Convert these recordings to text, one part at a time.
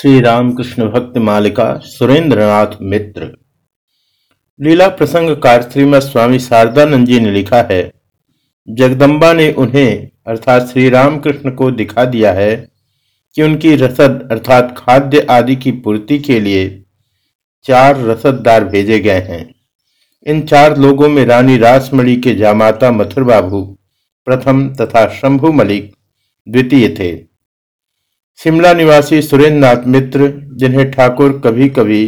श्री रामकृष्ण भक्त मालिका सुरेंद्रनाथ मित्र। लीला प्रसंगकार श्रीमद स्वामी शारदानंद जी ने लिखा है, जगदम्बा ने उन्हें, अर्थात श्री रामकृष्ण को दिखा दिया है, कि उनकी रसद, अर्थात खाद्य आदि की पूर्ति के लिए चार रसददार भेजे गए हैं। इन चार लोगों में रानी रासमणि के जामाता मथुर बाबू, प्रथम तथा शंभु मलिक, द्वितीय थे। शिमला निवासी सुरेंद्र नाथ मित्र, जिन्हें ठाकुर कभी कभी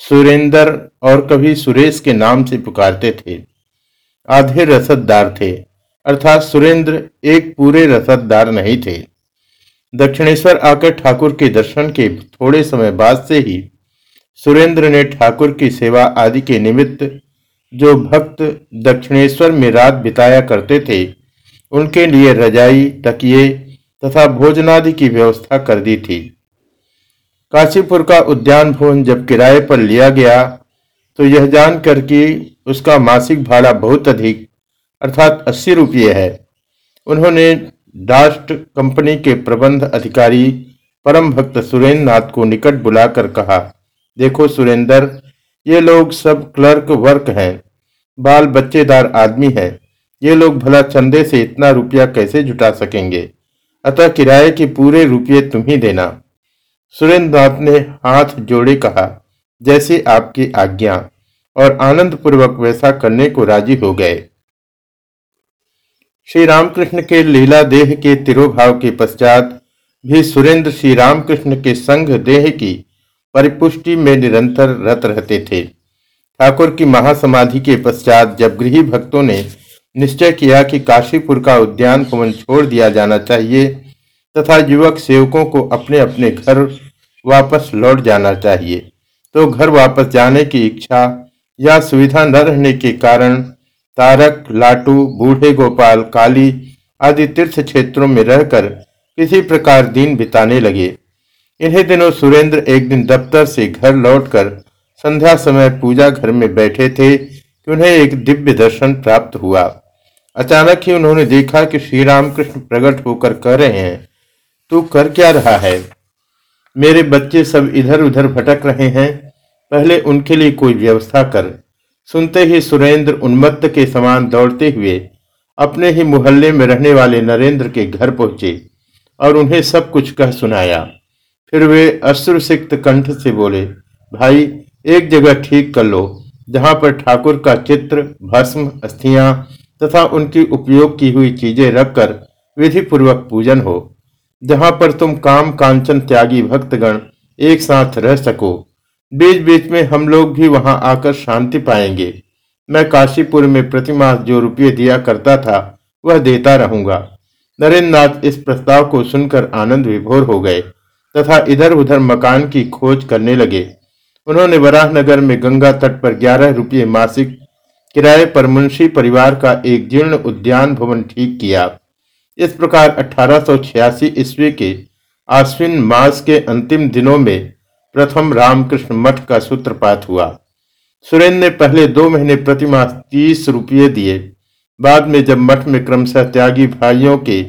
सुरेंद्र और कभी सुरेश के नाम से पुकारते थे, आधे रसददार थे। अर्थात सुरेंद्र एक पूरे रसददार नहीं थे। दक्षिणेश्वर आकर ठाकुर के दर्शन के थोड़े समय बाद से ही सुरेंद्र ने ठाकुर की सेवा आदि के निमित्त जो भक्त दक्षिणेश्वर में रात बिताया करते थे, उनके लिए रजाई, तकिए तथा भोजनादि की व्यवस्था कर दी थी। काशीपुर का उद्यान भवन जब किराए पर लिया गया तो यह जानकर कि उसका मासिक भाड़ा बहुत अधिक, अर्थात अस्सी रुपये है। उन्होंने डास्ट कंपनी के प्रबंध अधिकारी परम भक्त सुरेंद्र नाथ को निकट बुलाकर कहा, देखो सुरेंद्र, ये लोग सब क्लर्क वर्क हैं, बाल बच्चेदार आदमी हैं, ये लोग भला चंदे से इतना रुपया कैसे जुटा सकेंगे? अतः किराए के पूरे रुपये तुम ही देना। सुरेंद्र नाथ ने हाथ जोड़े कहा, जैसे आपकी आज्ञा, और आनंद पूर्वक वैसा करने को राज़ी हो गए। श्री रामकृष्ण के लीला देह के तिरोभाव के पश्चात भी सुरेंद्र श्री रामकृष्ण के संघ देह की परिपुष्टि में निरंतर रत रहते थे। ठाकुर की महासमाधि के पश्चात जब गृह भक्तों ने निश्चय किया कि काशीपुर का उद्यान भवन छोड़ दिया जाना चाहिए तथा युवक सेवकों को अपने अपने घर वापस लौट जाना चाहिए। तो घर वापस जाने की इच्छा या सुविधा न रहने के कारण तारक, लाटू, बूढ़े गोपाल, काली आदि तीर्थ क्षेत्रों में रहकर किसी प्रकार दिन बिताने लगे। इन्हीं दिनों सुरेंद्र एक दिन दफ्तर से घर लौटकर संध्या समय पूजा घर में बैठे थे कि उन्हें एक दिव्य दर्शन प्राप्त हुआ। अचानक ही उन्होंने देखा कि श्री रामकृष्ण प्रकट होकर कह रहे हैं, तू कर क्या रहा है? मेरे बच्चे सब इधर उधर भटक रहे हैं। पहले उनके लिए कोई व्यवस्था कर। सुनते ही सुरेंद्र उन्मत्त के समान दौड़ते हुए अपने ही मोहल्ले में रहने वाले नरेंद्र के घर पहुँचे और उन्हें सब कुछ कह सुनाया। फिर वे अश्रुसिक्त कंठ से बोले, भाई, एक जगह ठीक कर लो, जहाँ पर ठाकुर का चित्र, भस्म, अस्थियाँ तथा उनकी उपयोग की हुई चीज़ें रखकर विधि पूर्वक पूजन हो। जहाँ पर तुम काम कांचन त्यागी भक्तगण एक साथ रह सको बीच बीच में हम लोग भी वहाँ आकर शांति पाएँगे। मैं काशीपुर में प्रतिमास जो रुपये दिया करता था, वह देता रहूँगा। नरेंद्र नाथ इस प्रस्ताव को सुनकर आनंद विभोर हो गए तथा इधर उधर मकान की खोज करने लगे। उन्होंने वराहनगर में गंगा तट पर ग्यारह रुपये मासिक किराए पर मुंशी परिवार का एक जीर्ण उद्यान भवन ठीक किया। इस प्रकार अठारह सौ छियासी ईस्वी के आश्विन मास के अंतिम दिनों में प्रथम रामकृष्ण मठ का सूत्रपात हुआ। सुरेंद्र ने पहले दो महीने प्रति मास तीस रुपये दिए। बाद में जब मठ में क्रमशः त्यागी भाइयों के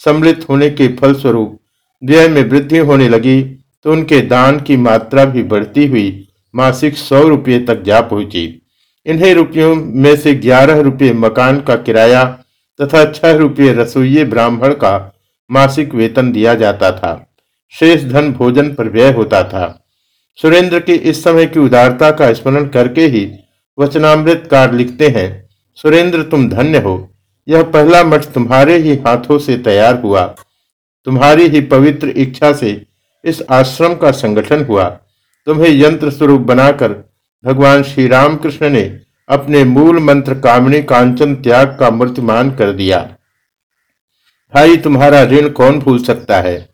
सम्मिलित होने के फलस्वरूप व्यय में वृद्धि होने लगी तो उनके दान की मात्रा भी बढ़ती हुई मासिक सौ रुपये तक जा पहुँची। इन्हीं रुपयों में से ग्यारह रुपये मकान का किराया तथा छह रुपये रसोई ब्राह्मण का मासिक वेतन दिया जाता था। शेष धन भोजन पर व्यय होता था। सुरेंद्र की इस समय की उदारता का स्मरण करके ही वचनामृत कार लिखते हैं, सुरेंद्र, तुम धन्य हो। यह पहला मठ तुम्हारे ही हाथों से तैयार हुआ। तुम्हारी ही पवित्र इच्छा से इस आश्रम का संगठन हुआ। तुम्हें यंत्र स्वरूप बनाकर भगवान श्री रामकृष्ण ने अपने मूल मंत्र कामणी कांचन त्याग का मूर्तिमान कर दिया। भाई, तुम्हारा ऋण कौन भूल सकता है?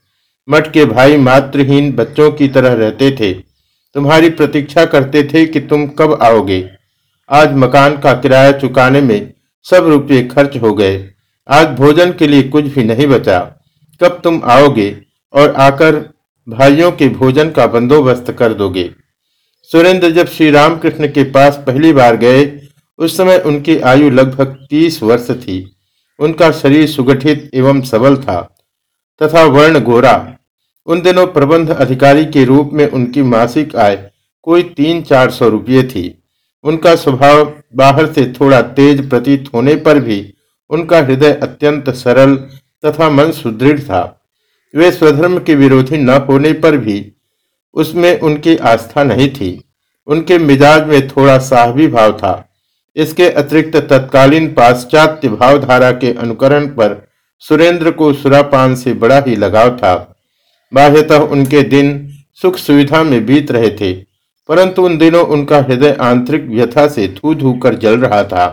मठ के भाई मातृहीन बच्चों की तरह रहते थे। तुम्हारी प्रतीक्षा करते थे कि तुम कब आओगे। आज मकान का किराया चुकाने में सब रुपये खर्च हो गए। आज भोजन के लिए कुछ भी नहीं बचा। कब तुम आओगे और आकर भाइयों के भोजन का बंदोबस्त कर दोगे? सुरेंद्र जब श्री रामकृष्ण के पास पहली बार गए, उस समय उनकी आयु लगभग तीस वर्ष थी। उनका शरीर सुगठित एवं सबल था, तथा वर्ण गोरा। उन दिनों प्रबंध अधिकारी के रूप में उनकी मासिक आय कोई तीन चार सौ रुपये थी। उनका स्वभाव बाहर से थोड़ा तेज प्रतीत होने पर भी उनका हृदय अत्यंत सरल तथा मन सुदृढ़ था। वे स्वधर्म के विरोधी न होने पर भी उसमें उनकी आस्था नहीं थी। उनके मिजाज में थोड़ा साहवी भाव था। इसके अतिरिक्त तत्कालीन पाश्चात्य भावधारा के अनुकरण पर सुरेंद्र को सुरापान से बड़ा ही लगाव था। बाह्यतः उनके दिन सुख सुविधा में बीत रहे थे, परंतु उन दिनों उनका हृदय आंतरिक व्यथा से थू धू कर जल रहा था।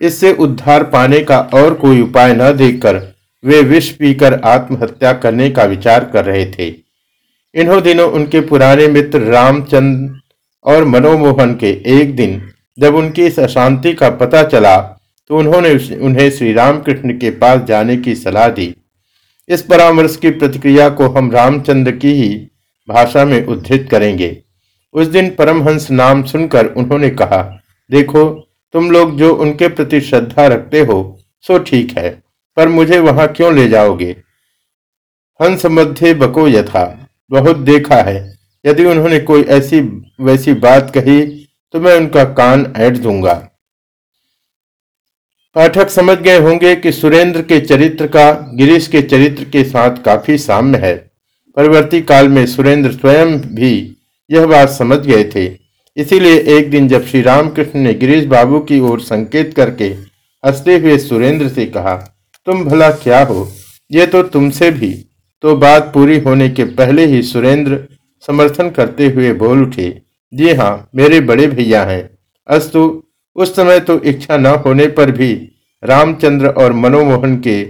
इससे उद्धार पाने का और कोई उपाय न देखकर वे विष पीकर आत्महत्या करने का विचार कर रहे थे। इन्हों दिनों उनके पुराने मित्र रामचंद और मनोमोहन के एक दिन, जब उनकी इस अशांति का पता चला तो उन्होंने उन्हें श्री रामकृष्ण के पास जाने की सलाह दी। इस परामर्श की प्रतिक्रिया को हम रामचंद्र की ही भाषा में उद्धृत करेंगे। उस दिन परमहंस नाम सुनकर उन्होंने कहा, देखो, तुम लोग जो उनके प्रति श्रद्धा रखते हो, सो ठीक है, पर मुझे वहाँ क्यों ले जाओगे? हंस मध्य बको यथा। बहुत देखा है। यदि उन्होंने कोई ऐसी, वैसी बात कही तो मैं उनका कान ऐड दूँगा। पाठक समझ गए होंगे कि सुरेंद्र के चरित्र का, गिरीश के चरित्र के साथ काफ़ी साम्य है। परवर्ती काल में सुरेंद्र स्वयं भी यह बात समझ गए थे। इसीलिए एक दिन जब श्री रामकृष्ण ने गिरीश बाबू की ओर संकेत करके हँसते हुए सुरेंद्र से कहा, तुम भला क्या हो? ये तो तुमसे भी तो बात पूरी होने के पहले ही सुरेंद्र समर्थन करते हुए बोल उठे, जी हाँ मेरे बड़े भैया हैं। अस्तु, उस समय तो इच्छा न होने पर भी रामचंद्र और मनोमोहन के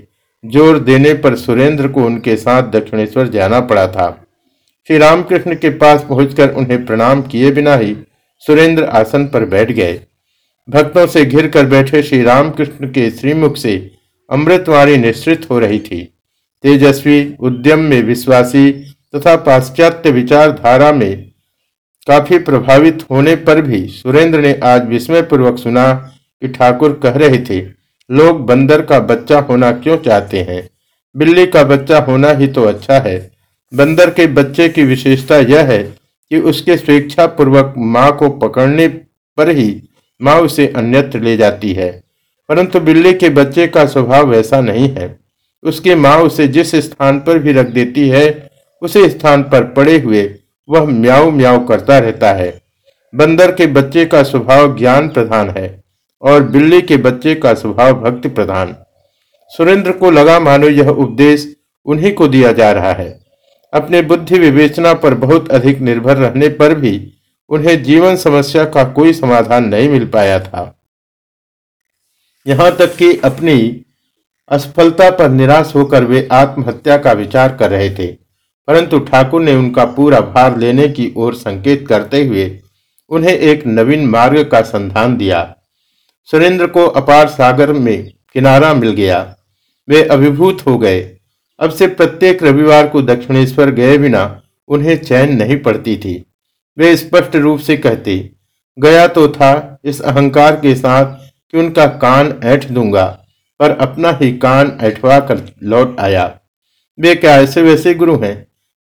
ज़ोर देने पर सुरेंद्र को उनके साथ दक्षिणेश्वर जाना पड़ा था। श्री रामकृष्ण के पास पहुंचकर उन्हें प्रणाम किए बिना ही सुरेंद्र आसन पर बैठ गए। भक्तों से घिर कर बैठे श्री रामकृष्ण के श्रीमुख से अमृतवाणी निश्चित हो रही थी। तेजस्वी उद्यम में विश्वासी तथा पाश्चात्य विचारधारा में काफ़ी प्रभावित होने पर भी सुरेंद्र ने आज विस्मय पूर्वक सुना कि ठाकुर कह रहे थे, लोग बंदर का बच्चा होना क्यों चाहते हैं? बिल्ली का बच्चा होना ही तो अच्छा है। बंदर के बच्चे की विशेषता यह है कि उसके स्वेच्छा पूर्वक माँ को पकड़ने पर ही माँ उसे अन्यत्र ले जाती है। परंतु बिल्ली के बच्चे का स्वभाव वैसा नहीं है। उसकी माँ उसे जिस स्थान पर भी रख देती है, उसी स्थान पर पड़े हुए वह म्याऊ म्याऊ करता रहता है। बंदर के बच्चे का स्वभाव ज्ञान प्रधान है और बिल्ली के बच्चे का स्वभाव भक्ति प्रधान। सुरेंद्र को लगा, मानो यह उपदेश उन्हीं को दिया जा रहा है। अपने बुद्धि विवेचना पर बहुत अधिक निर्भर रहने पर भी उन्हें जीवन समस्या का कोई समाधान नहीं मिल पाया था। यहाँ तक कि अपनी असफलता पर निराश होकर वे आत्महत्या का विचार कर रहे थे। परंतु ठाकुर ने उनका पूरा भार लेने की ओर संकेत करते हुए उन्हें एक नवीन मार्ग का संधान दिया। सुरेंद्र को अपार सागर में किनारा मिल गया। वे अभिभूत हो गए। अब से प्रत्येक रविवार को दक्षिणेश्वर गए बिना उन्हें चैन नहीं पड़ती थी। वे स्पष्ट रूप से कहते, गया तो था, इस अहंकार के साथ कि उनका कान ऐठ दूँगा। पर अपना ही कान ऐठवा कर लौट आया। वे क्या ऐसे वैसे गुरु हैं?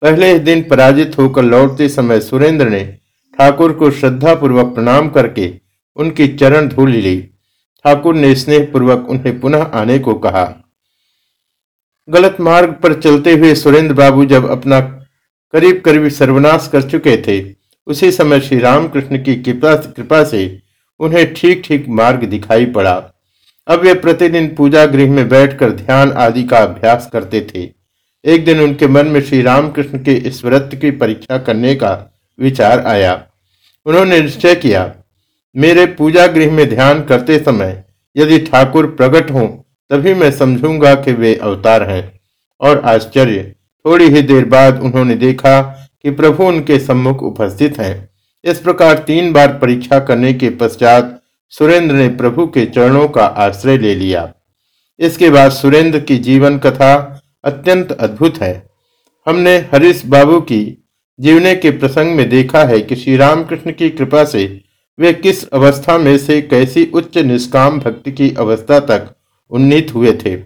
पहले ही दिन पराजित होकर लौटते समय सुरेंद्र ने ठाकुर को श्रद्धा पूर्वक प्रणाम करके उनकी चरण धूल ली ठाकुर ने स्नेह पूर्वक उन्हें पुनः आने को कहा। गलत मार्ग पर चलते हुए सुरेंद्र बाबू जब अपना करीब करीब सर्वनाश कर चुके थे, उसी समय श्री रामकृष्ण की कृपा से उन्हें ठीक ठीक मार्ग दिखाई पड़ा। अब वे प्रतिदिन पूजा गृह में बैठकर ध्यान आदि का अभ्यास करते थे। एक दिन उनके मन में श्री रामकृष्ण के इस व्रत की परीक्षा करने का विचार आया। उन्होंने निश्चय किया, मेरे पूजा गृह में ध्यान करते समय यदि ठाकुर प्रकट हों, तभी मैं समझूँगा कि वे अवतार हैं। और आश्चर्य, थोड़ी ही देर बाद उन्होंने देखा कि प्रभु उनके सम्मुख उपस्थित हैं। इस प्रकार तीन बार परीक्षा करने के पश्चात सुरेंद्र ने प्रभु के चरणों का आश्रय ले लिया। इसके बाद सुरेंद्र की जीवन कथा अत्यंत अद्भुत है। हमने हरीश बाबू की जीवने के प्रसंग में देखा है कि श्री रामकृष्ण की कृपा से वे किस अवस्था में से कैसी उच्च निष्काम भक्ति की अवस्था तक उन्नीत हुए थे।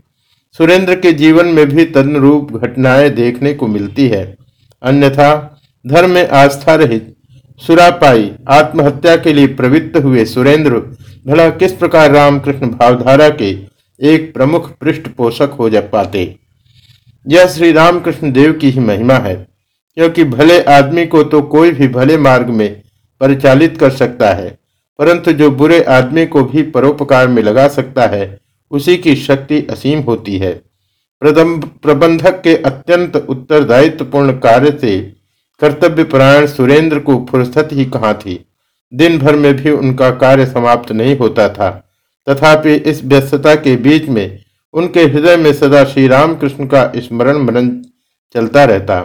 सुरेंद्र के जीवन में भी तदनुरूप घटनाएँ देखने को मिलती है। अन्यथा धर्म में आस्था रहित सुरापाई आत्महत्या के लिए प्रवृत्त हुए सुरेंद्र, भला किस प्रकार रामकृष्ण भावधारा के एक प्रमुख पृष्ठपोषक हो जा पाते? यह श्री रामकृष्ण देव की ही महिमा है, क्योंकि भले आदमी को तो कोई भी भले मार्ग में परिचालित कर सकता है, परंतु जो बुरे आदमी को भी परोपकार में लगा सकता है, उसी की शक्ति असीम होती है। प्रबंधक के अत्यंत उत्तरदायित्वपूर्ण कार्य से कर्तव्य परायण सुरेंद्र को फुर्सत ही कहाँ थी? दिन भर में भी उनका कार्य समाप्त नहीं होता था। तथापि इस व्यस्तता के बीच में उनके हृदय में सदा श्री रामकृष्ण का स्मरण मनन चलता रहता।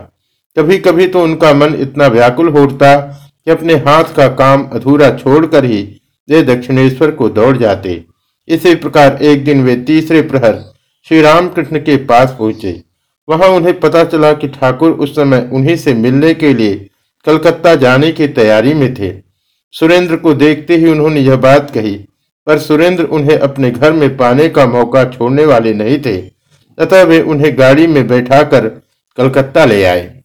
कभी कभी तो उनका मन इतना व्याकुल होता कि अपने हाथ का काम अधूरा छोड़कर ही वे दक्षिणेश्वर को दौड़ जाते। इसी प्रकार एक दिन वे तीसरे प्रहर श्री रामकृष्ण के पास पहुँचे। वहाँ उन्हें पता चला कि ठाकुर उस समय उन्हीं से मिलने के लिए कलकत्ता जाने की तैयारी में थे। सुरेंद्र को देखते ही उन्होंने यह बात कही, पर सुरेंद्र उन्हें अपने घर में पाने का मौका छोड़ने वाले नहीं थे, तथा वे उन्हें गाड़ी में बैठाकर कलकत्ता ले आए।